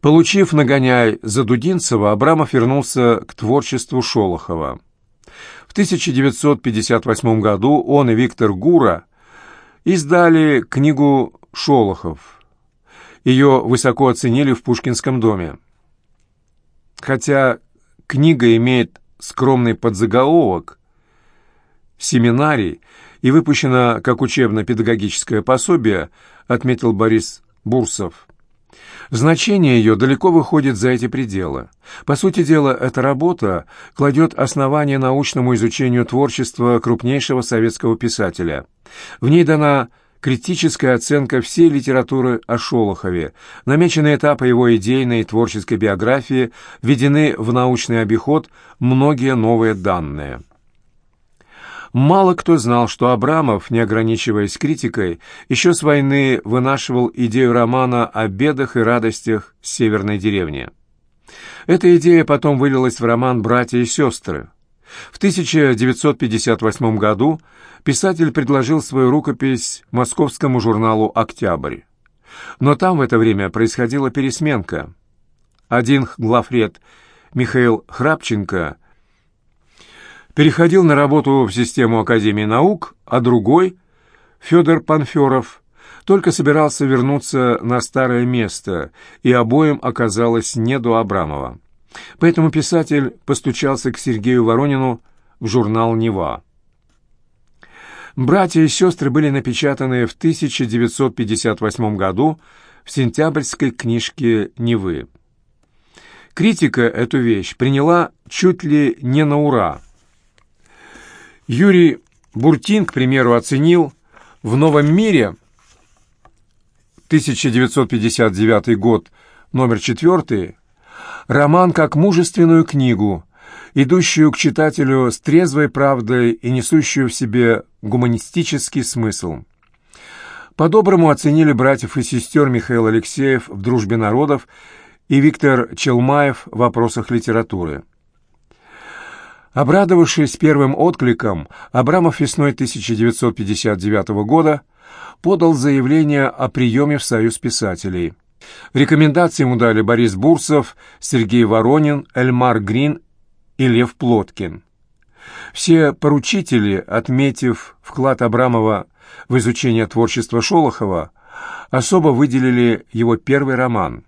Получив нагоняй за Дудинцева, Абрамов вернулся к творчеству Шолохова. В 1958 году он и Виктор Гура издали книгу «Шолохов». Ее высоко оценили в Пушкинском доме. Хотя книга имеет скромный подзаголовок «Семинарий» и выпущена как учебно-педагогическое пособие, отметил Борис Бурсов. Значение ее далеко выходит за эти пределы. По сути дела, эта работа кладет основание научному изучению творчества крупнейшего советского писателя. В ней дана критическая оценка всей литературы о Шолохове, намечены этапы его идейной и творческой биографии, введены в научный обиход многие новые данные. Мало кто знал, что Абрамов, не ограничиваясь критикой, еще с войны вынашивал идею романа о бедах и радостях северной деревни. Эта идея потом вылилась в роман «Братья и сестры». В 1958 году писатель предложил свою рукопись московскому журналу «Октябрь». Но там в это время происходила пересменка. Один главред Михаил Храпченко переходил на работу в систему Академии наук, а другой, Федор Панферов, только собирался вернуться на старое место, и обоим оказалось не до Абрамова. Поэтому писатель постучался к Сергею Воронину в журнал «Нева». «Братья и сестры» были напечатаны в 1958 году в сентябрьской книжке «Невы». Критика эту вещь приняла чуть ли не на ура – Юрий Буртин, к примеру, оценил в «Новом мире» 1959 год, номер 4, роман как мужественную книгу, идущую к читателю с трезвой правдой и несущую в себе гуманистический смысл. По-доброму оценили братьев и сестер Михаил Алексеев в «Дружбе народов» и Виктор Челмаев в «Вопросах литературы». Обрадовавшись первым откликом, Абрамов весной 1959 года подал заявление о приеме в Союз писателей. Рекомендации ему дали Борис Бурсов, Сергей Воронин, Эльмар Грин и Лев Плоткин. Все поручители, отметив вклад Абрамова в изучение творчества Шолохова, особо выделили его первый роман.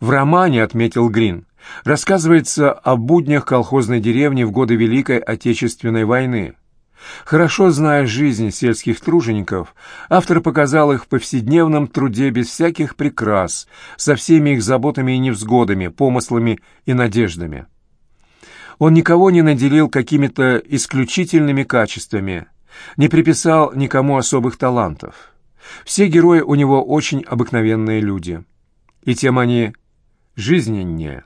В романе, отметил Грин, рассказывается о буднях колхозной деревни в годы Великой Отечественной войны. Хорошо зная жизнь сельских тружеников, автор показал их в повседневном труде без всяких прикрас, со всеми их заботами и невзгодами, помыслами и надеждами. Он никого не наделил какими-то исключительными качествами, не приписал никому особых талантов. Все герои у него очень обыкновенные люди, и тем они жизненнее.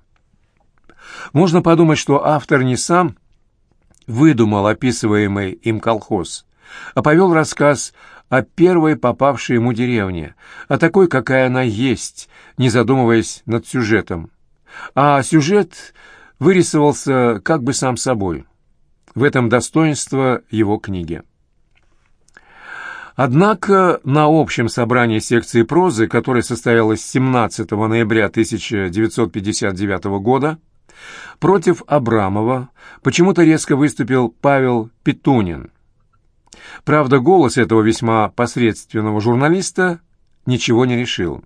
Можно подумать, что автор не сам выдумал описываемый им колхоз, а повел рассказ о первой попавшей ему деревне, о такой, какая она есть, не задумываясь над сюжетом. А сюжет вырисовался как бы сам собой. В этом достоинство его книги. Однако на общем собрании секции прозы, которое состоялось 17 ноября 1959 года, Против Абрамова почему-то резко выступил Павел Петунин. Правда, голос этого весьма посредственного журналиста ничего не решил.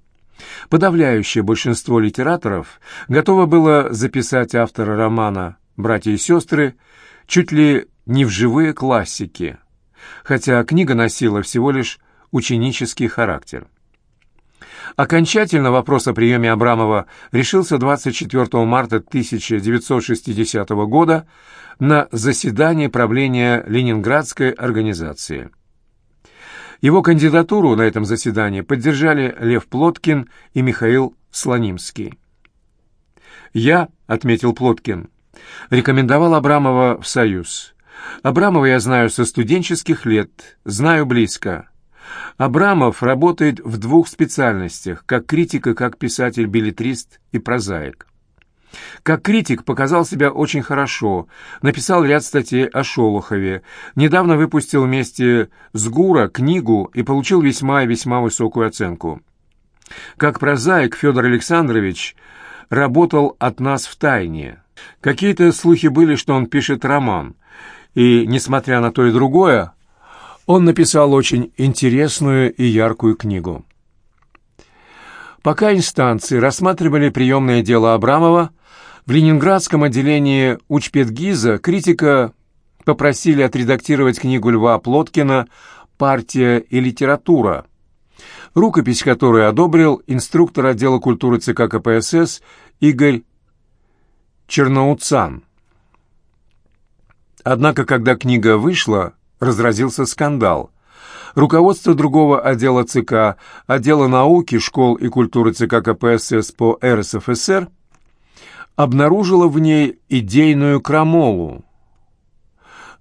Подавляющее большинство литераторов готово было записать автора романа «Братья и сестры» чуть ли не в живые классики, хотя книга носила всего лишь ученический характер. Окончательно вопрос о приеме Абрамова решился 24 марта 1960 года на заседании правления Ленинградской организации. Его кандидатуру на этом заседании поддержали Лев Плоткин и Михаил Слонимский. «Я», — отметил Плоткин, — рекомендовал Абрамова в Союз. Абрамова я знаю со студенческих лет, знаю близко. Абрамов работает в двух специальностях, как критик и как писатель-билетрист и прозаик. Как критик показал себя очень хорошо, написал ряд статей о Шолохове, недавно выпустил вместе с Гура книгу и получил весьма и весьма высокую оценку. Как прозаик Федор Александрович работал от нас в тайне. Какие-то слухи были, что он пишет роман, и, несмотря на то и другое, он написал очень интересную и яркую книгу. Пока инстанции рассматривали приемное дело Абрамова, в ленинградском отделении Учпедгиза критика попросили отредактировать книгу Льва Плоткина «Партия и литература», рукопись которой одобрил инструктор отдела культуры ЦК КПСС Игорь Черноуцан. Однако, когда книга вышла, разразился скандал. Руководство другого отдела ЦК, отдела науки, школ и культуры ЦК КПСС по РСФСР, обнаружило в ней идейную крамолу.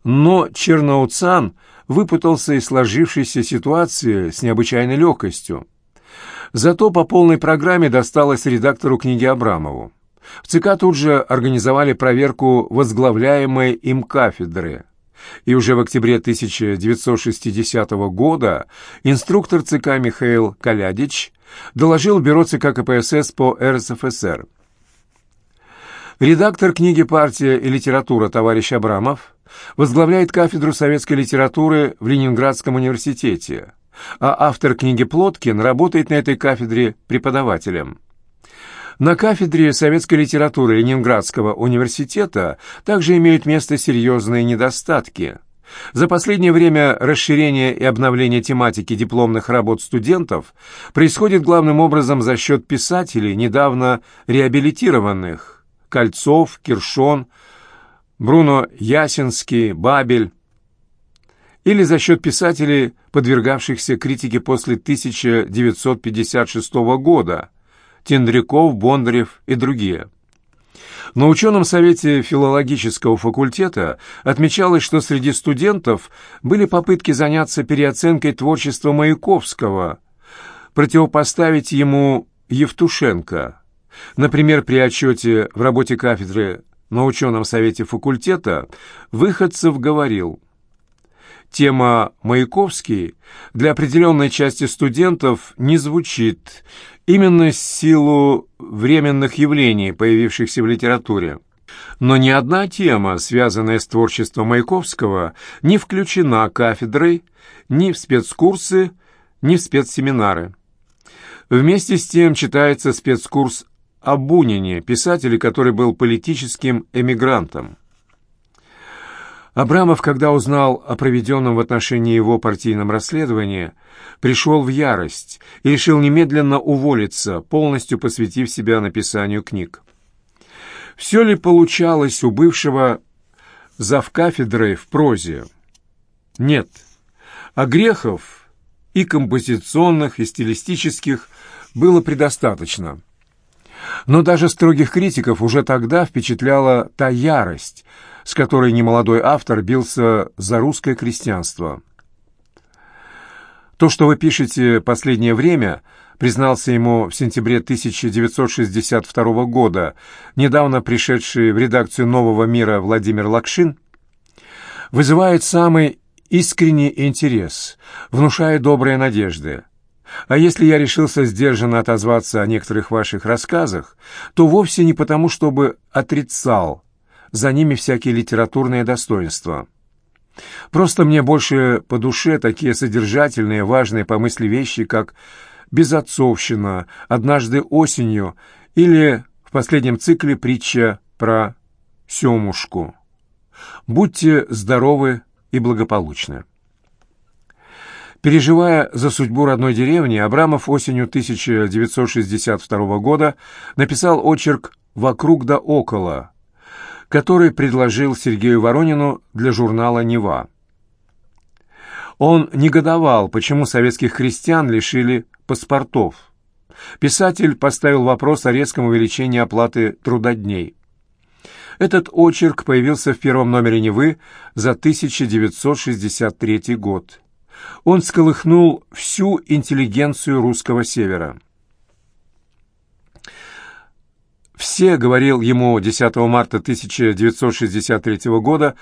Но Черноуцан выпутался из сложившейся ситуации с необычайной легкостью. Зато по полной программе досталось редактору книги Абрамову. В ЦК тут же организовали проверку возглавляемой им кафедры. И уже в октябре 1960 года инструктор ЦК Михаил Калядич доложил бюро ЦК КПСС по РСФСР. Редактор книги «Партия и литература» товарищ Абрамов возглавляет кафедру советской литературы в Ленинградском университете, а автор книги Плоткин работает на этой кафедре преподавателем. На кафедре советской литературы Ленинградского университета также имеют место серьезные недостатки. За последнее время расширение и обновление тематики дипломных работ студентов происходит главным образом за счет писателей, недавно реабилитированных – Кольцов, Киршон, Бруно Ясинский, Бабель – или за счет писателей, подвергавшихся критике после 1956 года – Тендряков, Бондарев и другие. На ученом совете филологического факультета отмечалось, что среди студентов были попытки заняться переоценкой творчества Маяковского, противопоставить ему Евтушенко. Например, при отчете в работе кафедры на ученом совете факультета Выходцев говорил, тема «Маяковский» для определенной части студентов не звучит, именно в силу временных явлений, появившихся в литературе. Но ни одна тема, связанная с творчеством Маяковского, не включена кафедрой ни в спецкурсы, ни в спецсеминары. Вместе с тем читается спецкурс о Бунине, писателе, который был политическим эмигрантом. Абрамов, когда узнал о проведенном в отношении его партийном расследовании, пришел в ярость и решил немедленно уволиться, полностью посвятив себя написанию книг. Все ли получалось у бывшего завкафедры в прозе? Нет. А грехов и композиционных, и стилистических было предостаточно. Но даже строгих критиков уже тогда впечатляла та ярость – с которой немолодой автор бился за русское крестьянство. То, что вы пишете последнее время, признался ему в сентябре 1962 года, недавно пришедший в редакцию «Нового мира» Владимир Лакшин, вызывает самый искренний интерес, внушая добрые надежды. А если я решился сдержанно отозваться о некоторых ваших рассказах, то вовсе не потому, чтобы отрицал, за ними всякие литературные достоинства. Просто мне больше по душе такие содержательные, важные по мысли вещи, как «Безотцовщина», «Однажды осенью» или в последнем цикле притча про Семушку. Будьте здоровы и благополучны. Переживая за судьбу родной деревни, Абрамов осенью 1962 года написал очерк «Вокруг да около», который предложил Сергею Воронину для журнала «Нева». Он негодовал, почему советских крестьян лишили паспортов. Писатель поставил вопрос о резком увеличении оплаты трудодней. Этот очерк появился в первом номере «Невы» за 1963 год. Он сколыхнул всю интеллигенцию русского севера. Все, говорил ему 10 марта 1963 года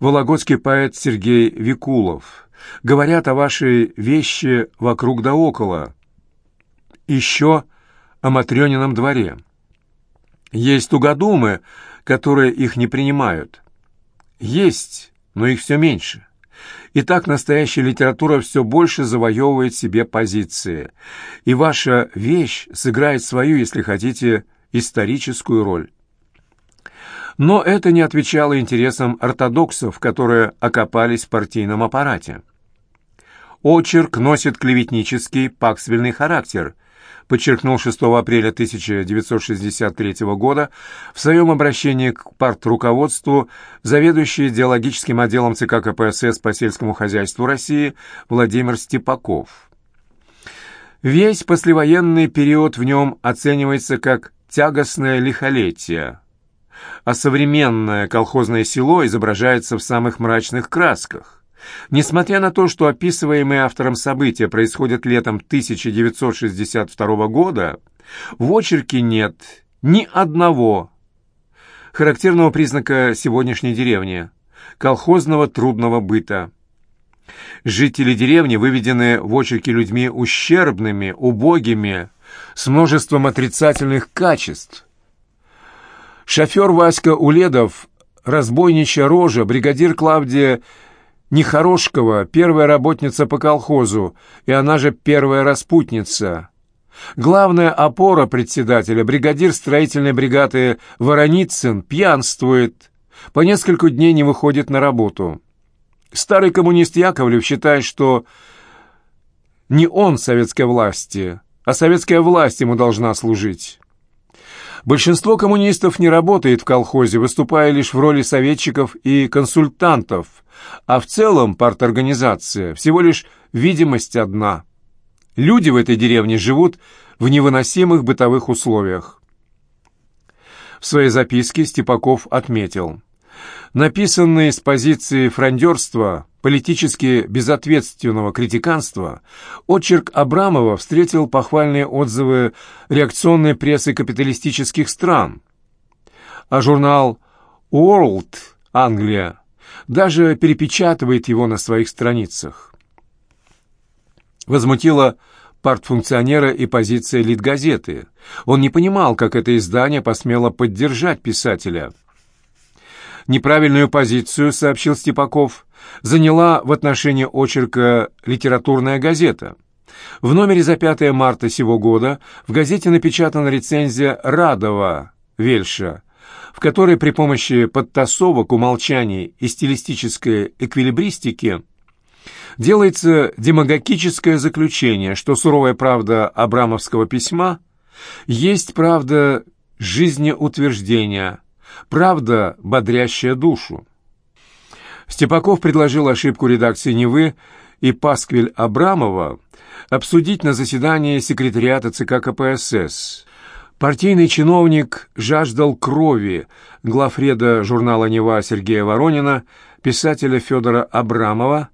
вологодский поэт Сергей Викулов, говорят о вашей вещи вокруг да около. еще о Матрёнином дворе. Есть тугодумы, которые их не принимают. Есть, но их все меньше. И так настоящая литература все больше завоевывает себе позиции. И ваша вещь сыграет свою, если хотите, историческую роль. Но это не отвечало интересам ортодоксов, которые окопались в партийном аппарате. Очерк носит клеветнический паксвельный характер, подчеркнул 6 апреля 1963 года в своем обращении к партруководству заведующий идеологическим отделом ЦК КПСС по сельскому хозяйству России Владимир Степаков. Весь послевоенный период в нем оценивается как тягостное лихолетие, а современное колхозное село изображается в самых мрачных красках. Несмотря на то, что описываемые автором события происходят летом 1962 года, в очерке нет ни одного характерного признака сегодняшней деревни – колхозного трудного быта. Жители деревни выведены в очерке людьми ущербными, убогими, с множеством отрицательных качеств. Шофер Васька Уледов, разбойничья рожа, бригадир Клавдия Нехорошкова, первая работница по колхозу, и она же первая распутница. Главная опора председателя, бригадир строительной бригады Вороницын, пьянствует, по несколько дней не выходит на работу. Старый коммунист Яковлев считает, что не он советской власти, а советская власть ему должна служить. Большинство коммунистов не работает в колхозе, выступая лишь в роли советчиков и консультантов – а в целом парторганизация всего лишь видимость одна. Люди в этой деревне живут в невыносимых бытовых условиях. В своей записке Степаков отметил, написанный с позиции фрондерства, политически безответственного критиканства, очерк Абрамова встретил похвальные отзывы реакционной прессы капиталистических стран, а журнал World Англия даже перепечатывает его на своих страницах. Возмутила партфункционера и позиция Литгазеты. Он не понимал, как это издание посмело поддержать писателя. Неправильную позицию, сообщил Степаков, заняла в отношении очерка «Литературная газета». В номере за 5 марта сего года в газете напечатана рецензия Радова Вельша в которой при помощи подтасовок, умолчаний и стилистической эквилибристики делается демагогическое заключение, что суровая правда Абрамовского письма есть правда жизнеутверждения, правда, бодрящая душу. Степаков предложил ошибку редакции «Невы» и Пасквиль Абрамова обсудить на заседании секретариата ЦК КПСС – Партийный чиновник жаждал крови главреда журнала «Нева» Сергея Воронина, писателя Федора Абрамова,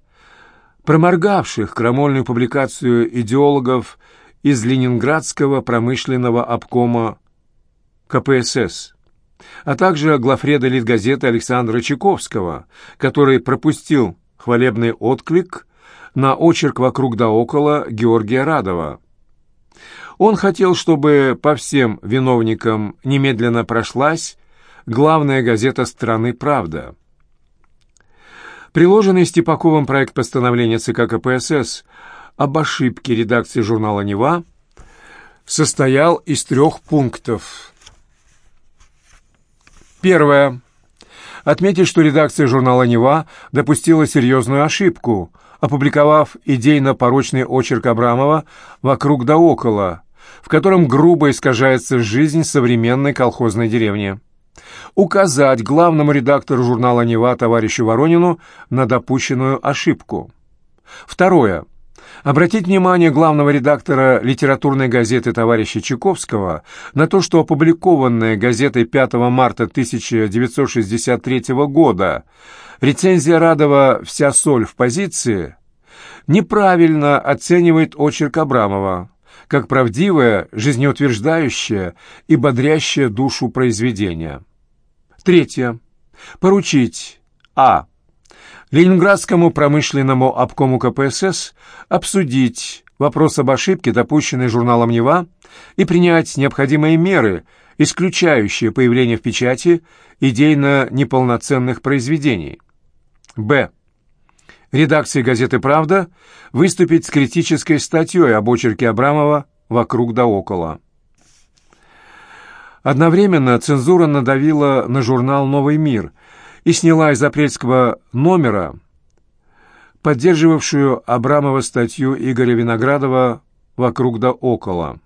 проморгавших крамольную публикацию идеологов из Ленинградского промышленного обкома КПСС, а также главреда Литгазеты Александра Чайковского, который пропустил хвалебный отклик на очерк «Вокруг да около» Георгия Радова. Он хотел, чтобы по всем виновникам немедленно прошлась главная газета страны «Правда». Приложенный Степаковым проект постановления ЦК КПСС об ошибке редакции журнала «Нева» состоял из трех пунктов. Первое. Отметить, что редакция журнала «Нева» допустила серьезную ошибку, опубликовав идейно-порочный очерк Абрамова «Вокруг да около», в котором грубо искажается жизнь современной колхозной деревни. Указать главному редактору журнала «Нева» товарищу Воронину на допущенную ошибку. Второе. Обратить внимание главного редактора литературной газеты товарища Чайковского на то, что опубликованная газетой 5 марта 1963 года рецензия Радова «Вся соль в позиции» неправильно оценивает очерк Абрамова как правдивое, жизнеутверждающее и бодрящее душу произведение. Третье. Поручить А. Ленинградскому промышленному обкому КПСС обсудить вопрос об ошибке, допущенной журналом «Нева», и принять необходимые меры, исключающие появление в печати идейно неполноценных произведений. Б. Редакции газеты «Правда» выступить с критической статьей об очерке Абрамова «Вокруг да около». Одновременно цензура надавила на журнал «Новый мир» и сняла из апрельского номера поддерживавшую Абрамова статью Игоря Виноградова «Вокруг да около».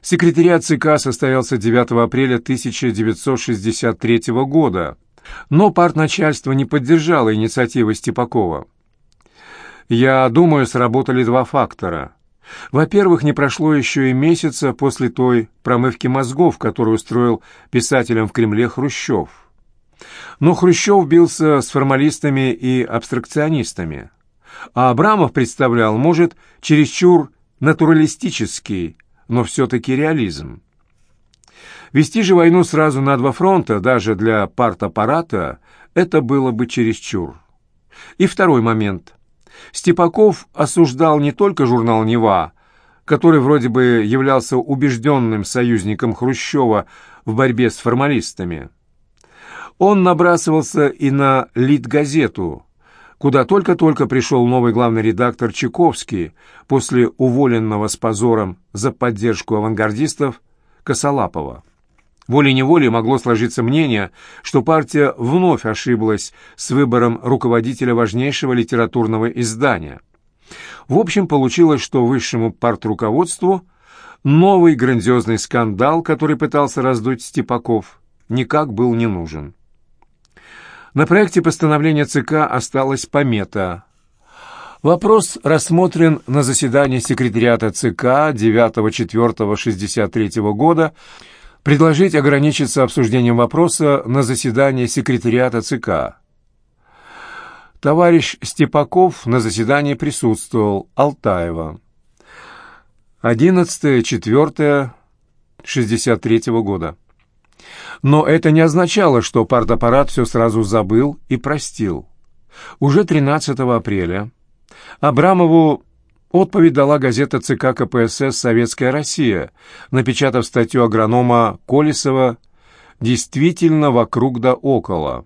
Секретариат ЦК состоялся 9 апреля 1963 года, но партначальство не поддержало инициативы Степакова. Я думаю, сработали два фактора. Во-первых, не прошло еще и месяца после той промывки мозгов, которую устроил писателям в Кремле Хрущев. Но Хрущев бился с формалистами и абстракционистами, а Абрамов представлял, может, чересчур натуралистический, но все-таки реализм. Вести же войну сразу на два фронта, даже для партаппарата, это было бы чересчур. И второй момент. Степаков осуждал не только журнал «Нева», который вроде бы являлся убежденным союзником Хрущева в борьбе с формалистами. Он набрасывался и на «Литгазету», куда только-только пришел новый главный редактор Чайковский после уволенного с позором за поддержку авангардистов Косолапова. Волей-неволей могло сложиться мнение, что партия вновь ошиблась с выбором руководителя важнейшего литературного издания. В общем, получилось, что высшему партруководству новый грандиозный скандал, который пытался раздуть Степаков, никак был не нужен. На проекте постановления ЦК осталась помета. Вопрос рассмотрен на заседании секретариата ЦК 9.4.63 года предложить ограничиться обсуждением вопроса на заседании секретариата ЦК. Товарищ Степаков на заседании присутствовал, Алтаева. 11.04.63 года. Но это не означало, что партаппарат все сразу забыл и простил. Уже 13 апреля Абрамову отповедь дала газета ЦК КПСС «Советская Россия», напечатав статью агронома Колесова «Действительно вокруг да около».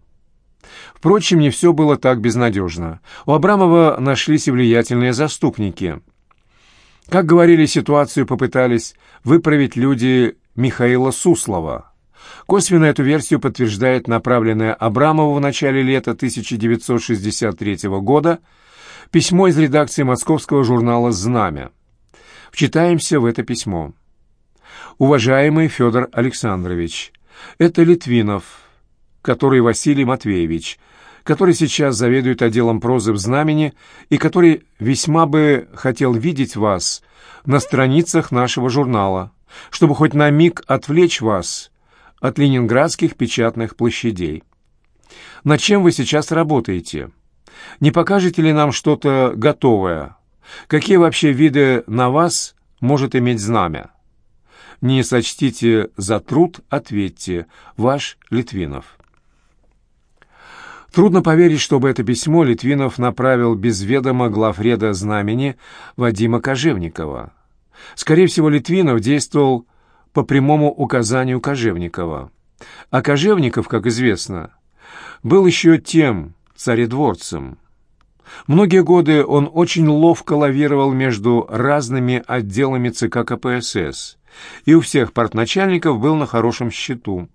Впрочем, не все было так безнадежно. У Абрамова нашлись и влиятельные заступники. Как говорили, ситуацию попытались выправить люди Михаила Суслова – Косвенно эту версию подтверждает направленное Абрамову в начале лета 1963 года письмо из редакции московского журнала «Знамя». Вчитаемся в это письмо. «Уважаемый Федор Александрович, это Литвинов, который Василий Матвеевич, который сейчас заведует отделом прозы в «Знамени» и который весьма бы хотел видеть вас на страницах нашего журнала, чтобы хоть на миг отвлечь вас от ленинградских печатных площадей. Над чем вы сейчас работаете? Не покажете ли нам что-то готовое? Какие вообще виды на вас может иметь знамя? Не сочтите за труд, ответьте. Ваш Литвинов. Трудно поверить, чтобы это письмо Литвинов направил без ведома главреда знамени Вадима Кожевникова. Скорее всего, Литвинов действовал по прямому указанию Кожевникова. А Кожевников, как известно, был еще тем царедворцем. Многие годы он очень ловко лавировал между разными отделами ЦК КПСС и у всех партначальников был на хорошем счету.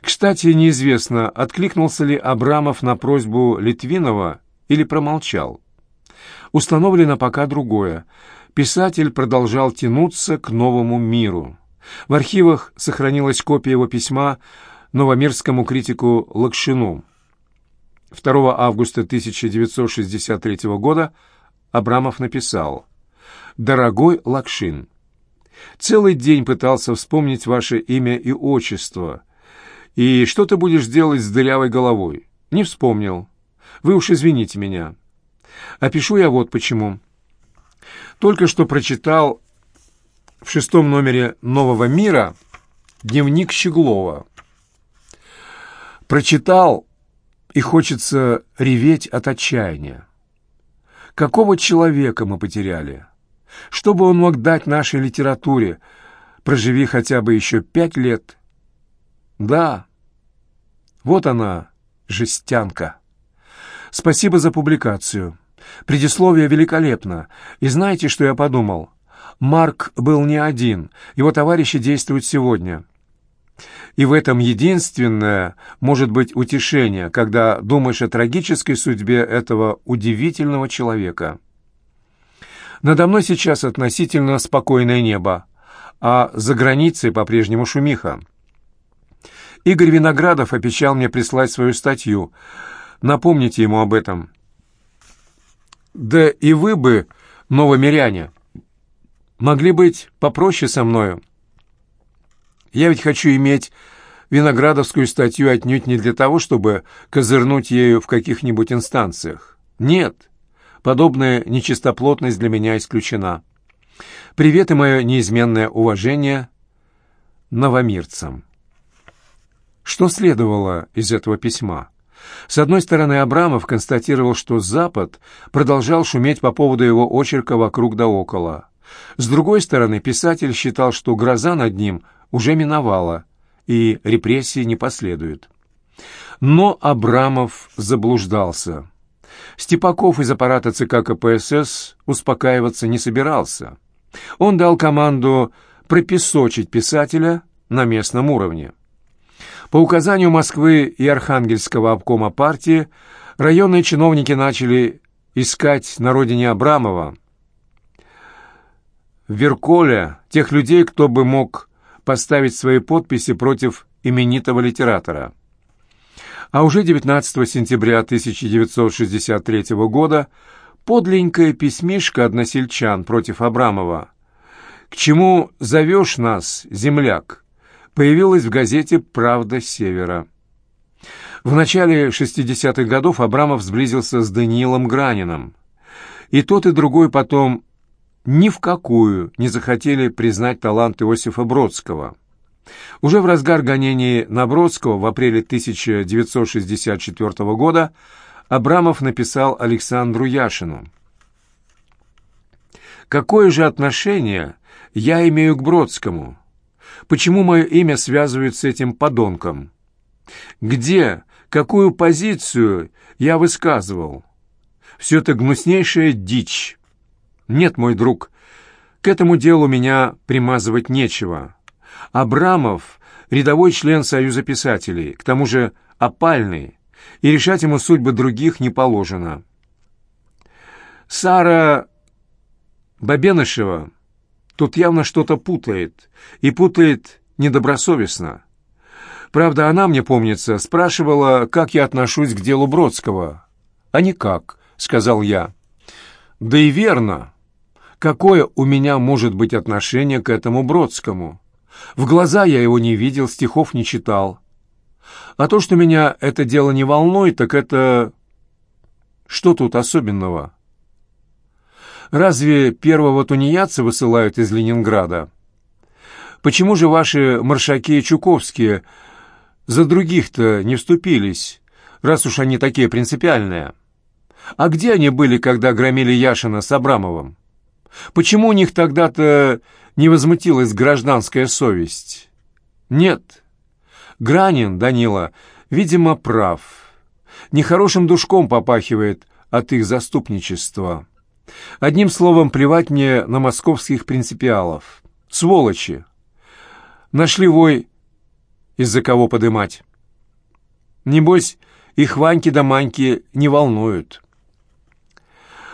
Кстати, неизвестно, откликнулся ли Абрамов на просьбу Литвинова или промолчал. Установлено пока другое. Писатель продолжал тянуться к новому миру. В архивах сохранилась копия его письма новомирскому критику Лакшину. 2 августа 1963 года Абрамов написал «Дорогой Лакшин, целый день пытался вспомнить ваше имя и отчество. И что ты будешь делать с дырявой головой? Не вспомнил. Вы уж извините меня. Опишу я вот почему. Только что прочитал в шестом номере «Нового мира» дневник Щеглова. Прочитал, и хочется реветь от отчаяния. Какого человека мы потеряли? Что бы он мог дать нашей литературе, проживи хотя бы еще пять лет? Да, вот она, жестянка. Спасибо за публикацию. Предисловие великолепно. И знаете, что я подумал? Марк был не один, его товарищи действуют сегодня. И в этом единственное может быть утешение, когда думаешь о трагической судьбе этого удивительного человека. Надо мной сейчас относительно спокойное небо, а за границей по-прежнему шумиха. Игорь Виноградов обещал мне прислать свою статью. Напомните ему об этом. Да и вы бы, новомиряне, могли быть попроще со мною. Я ведь хочу иметь виноградовскую статью отнюдь не для того, чтобы козырнуть ею в каких-нибудь инстанциях. Нет, подобная нечистоплотность для меня исключена. Привет и мое неизменное уважение новомирцам. Что следовало из этого письма? С одной стороны, Абрамов констатировал, что Запад продолжал шуметь по поводу его очерка «Вокруг да около». С другой стороны, писатель считал, что гроза над ним уже миновала, и репрессии не последуют. Но Абрамов заблуждался. Степаков из аппарата ЦК КПСС успокаиваться не собирался. Он дал команду пропесочить писателя на местном уровне. По указанию Москвы и Архангельского обкома партии районные чиновники начали искать на родине Абрамова в Верколе тех людей, кто бы мог поставить свои подписи против именитого литератора. А уже 19 сентября 1963 года подленькое письмишко односельчан против Абрамова «К чему зовешь нас, земляк?» появилась в газете «Правда Севера». В начале 60-х годов Абрамов сблизился с Даниилом Граниным. И тот, и другой потом ни в какую не захотели признать талант Иосифа Бродского. Уже в разгар гонений на Бродского в апреле 1964 года Абрамов написал Александру Яшину. «Какое же отношение я имею к Бродскому?» Почему мое имя связывают с этим подонком? Где, какую позицию я высказывал? Все это гнуснейшая дичь. Нет, мой друг, к этому делу меня примазывать нечего. Абрамов — рядовой член Союза писателей, к тому же опальный, и решать ему судьбы других не положено. Сара Бабенышева Тут явно что-то путает, и путает недобросовестно. Правда, она, мне помнится, спрашивала, как я отношусь к делу Бродского. «А никак», — сказал я. «Да и верно. Какое у меня может быть отношение к этому Бродскому? В глаза я его не видел, стихов не читал. А то, что меня это дело не волнует, так это... Что тут особенного?» Разве первого тунеядца высылают из Ленинграда? Почему же ваши маршаки и чуковские за других-то не вступились, раз уж они такие принципиальные? А где они были, когда громили Яшина с Абрамовым? Почему у них тогда-то не возмутилась гражданская совесть? Нет. Гранин, Данила, видимо, прав. Нехорошим душком попахивает от их заступничества. Одним словом, плевать мне на московских принципиалов. Сволочи! Нашли вой, из-за кого подымать. Небось, их Ваньки да Маньки не волнуют».